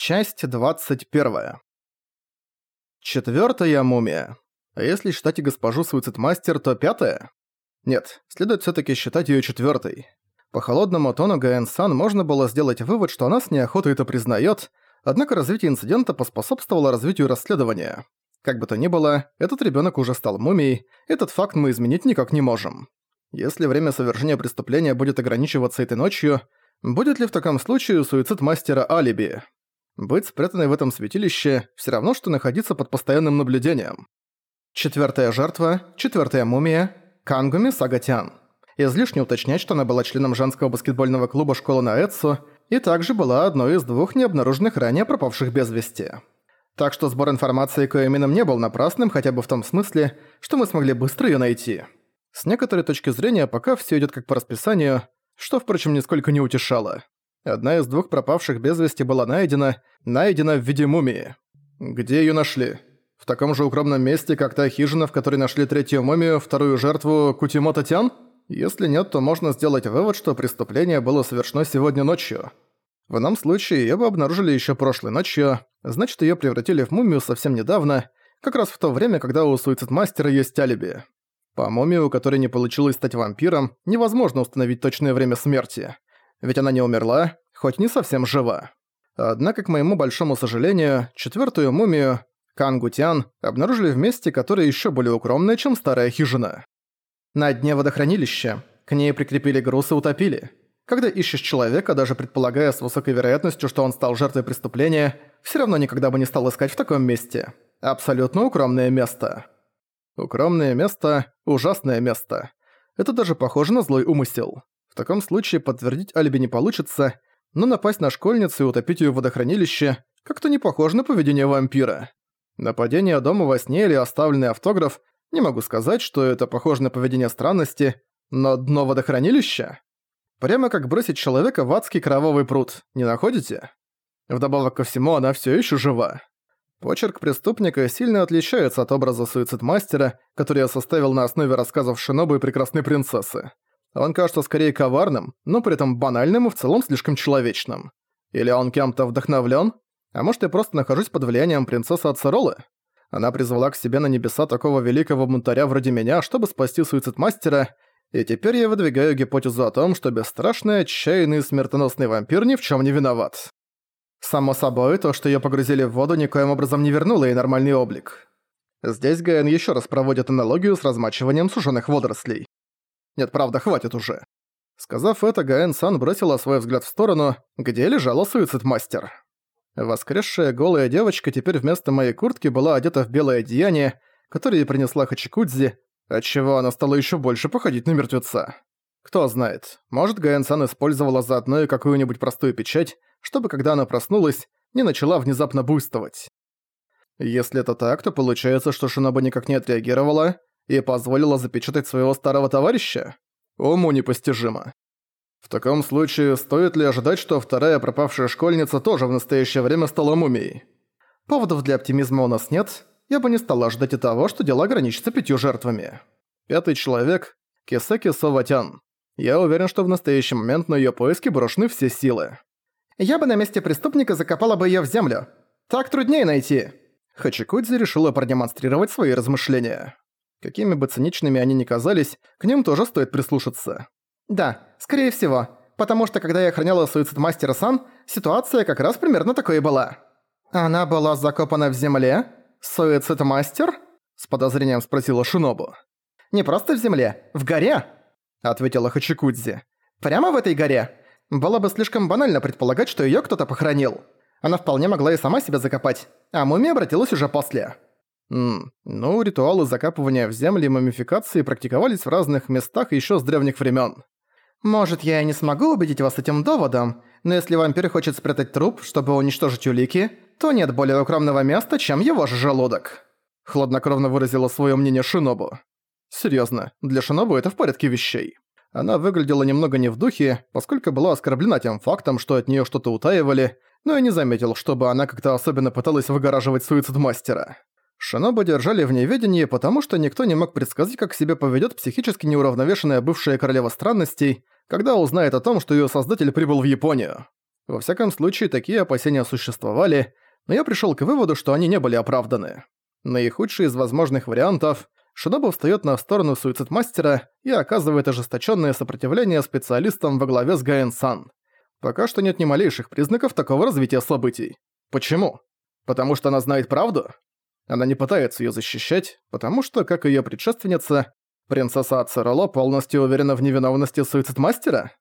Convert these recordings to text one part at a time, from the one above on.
Часть 21. Четвёртая мумия. А если считать и госпожу Суицидмастер, то пятая? Нет, следует всё-таки считать её четвёртой. По холодному тону Гаэн-сан можно было сделать вывод, что она с неохотой это признаёт, однако развитие инцидента поспособствовало развитию расследования. Как бы то ни было, этот ребёнок уже стал мумией, этот факт мы изменить никак не можем. Если время совершения преступления будет ограничиваться этой ночью, будет ли в таком случае суицид мастера алиби? Быть спрятанной в этом святилище все равно, что находиться под постоянным наблюдением. Четвертая жертва, четвертая мумия, Кангуми Сагатян. Излишне уточнять, что она была членом женского баскетбольного клуба школы на Эцу и также была одной из двух необнаруженных ранее пропавших без вести. Так что сбор информации Коэмином не был напрасным хотя бы в том смысле, что мы смогли быстро ее найти. С некоторой точки зрения пока все идет как по расписанию, что, впрочем, нисколько не утешало. Одна из двух пропавших без вести была найдена, найдена в виде мумии. Где ее нашли? В таком же укромном месте, как та хижина, в которой нашли третью мумию, вторую жертву Кутимото Тян? Если нет, то можно сделать вывод, что преступление было совершено сегодня ночью. В ином случае ее бы обнаружили еще прошлой ночью, значит ее превратили в мумию совсем недавно, как раз в то время, когда у суицидмастера есть алиби. По мумии, у которой не получилось стать вампиром, невозможно установить точное время смерти. Ведь она не умерла, хоть не совсем жива. Однако, к моему большому сожалению, четвертую мумию, Кангутян, обнаружили в месте, которое еще более укромное, чем старая хижина. На дне водохранилища. К ней прикрепили груз и утопили. Когда ищешь человека, даже предполагая с высокой вероятностью, что он стал жертвой преступления, все равно никогда бы не стал искать в таком месте. Абсолютно укромное место. Укромное место – ужасное место. Это даже похоже на злой умысел. Таком случае подтвердить алиби не получится, но напасть на школьницу и утопить ее в водохранилище как-то не похоже на поведение вампира. Нападение дома во сне или оставленный автограф – не могу сказать, что это похоже на поведение странности, но дно водохранилища? Прямо как бросить человека в адский кровавый пруд, не находите? Вдобавок ко всему, она все еще жива. Почерк преступника сильно отличается от образа суицидмастера, который я составил на основе рассказов Шинобу и Прекрасной Принцессы. Он кажется скорее коварным, но при этом банальным и в целом слишком человечным. Или он кем-то вдохновлен? А может, я просто нахожусь под влиянием принцессы Ацеролы? Она призвала к себе на небеса такого великого бунтаря вроде меня, чтобы спасти суицидмастера, и теперь я выдвигаю гипотезу о том, что бесстрашный, отчаянный смертоносный вампир ни в чем не виноват. Само собой, то, что её погрузили в воду, никоим образом не вернуло ей нормальный облик. Здесь Гаэн ещё раз проводит аналогию с размачиванием сушеных водорослей. Нет, правда, хватит уже. Сказав это, Гаэн-сан бросила свой взгляд в сторону, где лежала суицид-мастер. Воскресшая голая девочка теперь вместо моей куртки была одета в белое одеяние, которое ей принесла Хачикудзи, отчего она стала ещё больше походить на мертвеца. Кто знает, может Гаэн-сан использовала заодно и какую-нибудь простую печать, чтобы когда она проснулась, не начала внезапно буйствовать. Если это так, то получается, что Шиноба никак не отреагировала и позволила запечатать своего старого товарища? Уму непостижимо. В таком случае, стоит ли ожидать, что вторая пропавшая школьница тоже в настоящее время стала мумией? Поводов для оптимизма у нас нет, я бы не стала ожидать и того, что дело ограничится пятью жертвами. Пятый человек – Кисеки Соватян. Я уверен, что в настоящий момент на её поиски брошены все силы. Я бы на месте преступника закопала бы её в землю. Так труднее найти». Хачикудзи решила продемонстрировать свои размышления. Какими бы циничными они ни казались, к ним тоже стоит прислушаться. «Да, скорее всего. Потому что когда я охраняла суицид мастера Сан, ситуация как раз примерно такой и была». «Она была закопана в земле? Суицид мастер?» С подозрением спросила Шинобу. «Не просто в земле, в горе!» Ответила Хачикудзи. «Прямо в этой горе? Было бы слишком банально предполагать, что её кто-то похоронил. Она вполне могла и сама себя закопать, а мумия обратилась уже после. Ммм, ну, ритуалы закапывания в земле и мумификации практиковались в разных местах ещё с древних времён. Может, я и не смогу убедить вас этим доводом, но если вампир хочет спрятать труп, чтобы уничтожить улики, то нет более укромного места, чем его же желудок. Хладнокровно выразила своё мнение Шинобу. Серьёзно, для Шинобу это в порядке вещей. Она выглядела немного не в духе, поскольку была оскорблена тем фактом, что от неё что-то утаивали, но я не заметил, чтобы она как-то особенно пыталась выгораживать суицид мастера. Шиноба держали в неведении, потому что никто не мог предсказать, как себя поведёт психически неуравновешенная бывшая королева странностей, когда узнает о том, что её создатель прибыл в Японию. Во всяком случае, такие опасения существовали, но я пришёл к выводу, что они не были оправданы. Наихудший из возможных вариантов – Шинобу встаёт на сторону суицид-мастера и оказывает ожесточённое сопротивление специалистам во главе с Гаэн-сан. Пока что нет ни малейших признаков такого развития событий. Почему? Потому что она знает правду? Она не пытается её защищать, потому что, как её предшественница, принцесса Ацероло полностью уверена в невиновности суицид-мастера?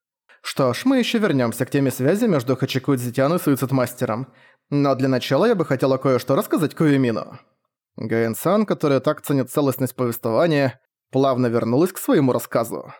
Что ж, мы ещё вернёмся к теме связи между Хачикудзитян и суицид-мастером. Но для начала я бы хотела кое-что рассказать Куюмину. Гаэн-сан, которая так ценит целостность повествования, плавно вернулась к своему рассказу.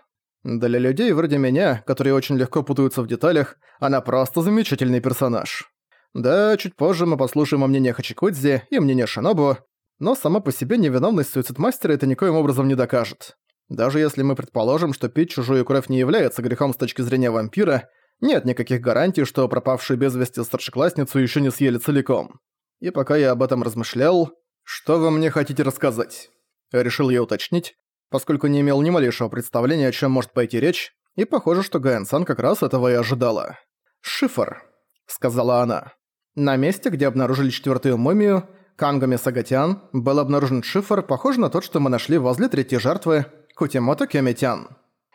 Для людей вроде меня, которые очень легко путаются в деталях, она просто замечательный персонаж. Да, чуть позже мы послушаем о мнении Хачикудзи и мнение Шинобу, но сама по себе невиновность суицид-мастера это никоим образом не докажет. Даже если мы предположим, что пить чужую кровь не является грехом с точки зрения вампира, нет никаких гарантий, что пропавшую без вести старшеклассницу еще не съели целиком. И пока я об этом размышлял, что вы мне хотите рассказать? Решил я уточнить, поскольку не имел ни малейшего представления, о чем может пойти речь, и похоже, что Гаэн-сан как раз этого и ожидала. «Шифр», — сказала она. На месте, где обнаружили четвертую мумию, Кангами Сагатян, был обнаружен шифр, похожий на тот, что мы нашли возле третьей жертвы, Кутимото Кёмитян.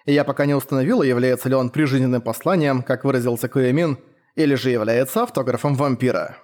Я пока не установила, является ли он прижизненным посланием, как выразился Куэмин, или же является автографом вампира.